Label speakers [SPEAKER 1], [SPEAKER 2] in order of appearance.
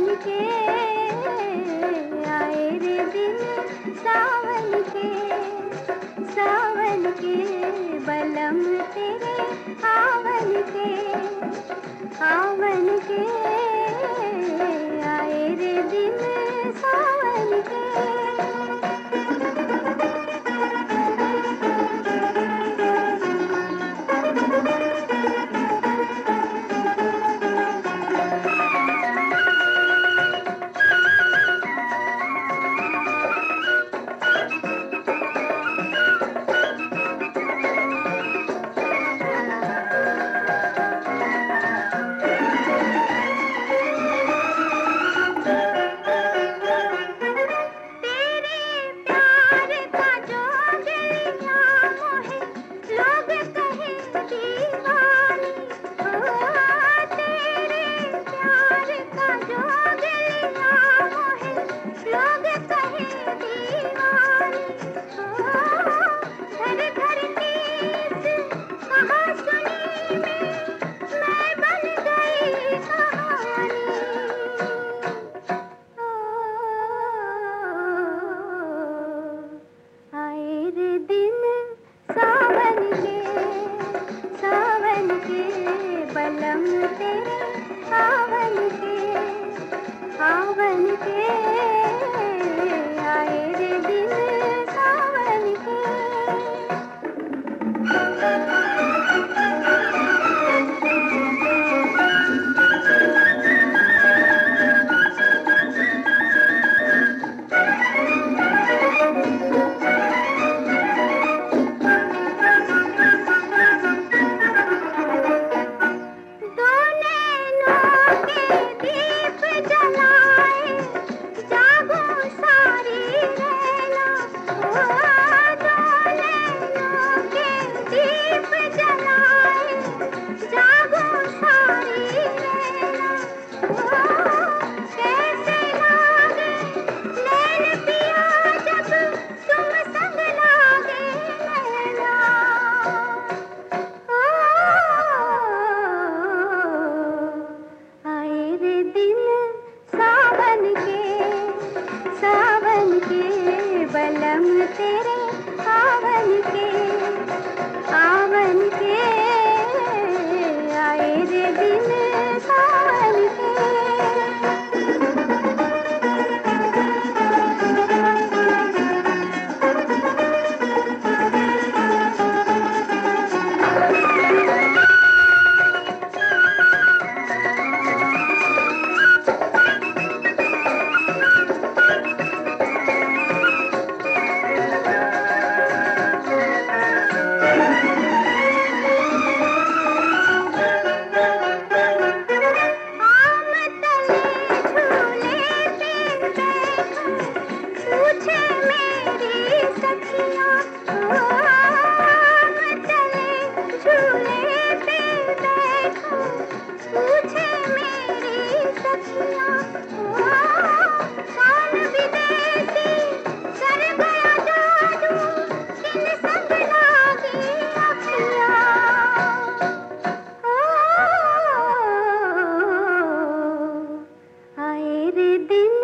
[SPEAKER 1] सावन के आए दिन सावन के सावन के बलम तेरे आवन के आवन के आए दिन सावन के। तेरे Boop.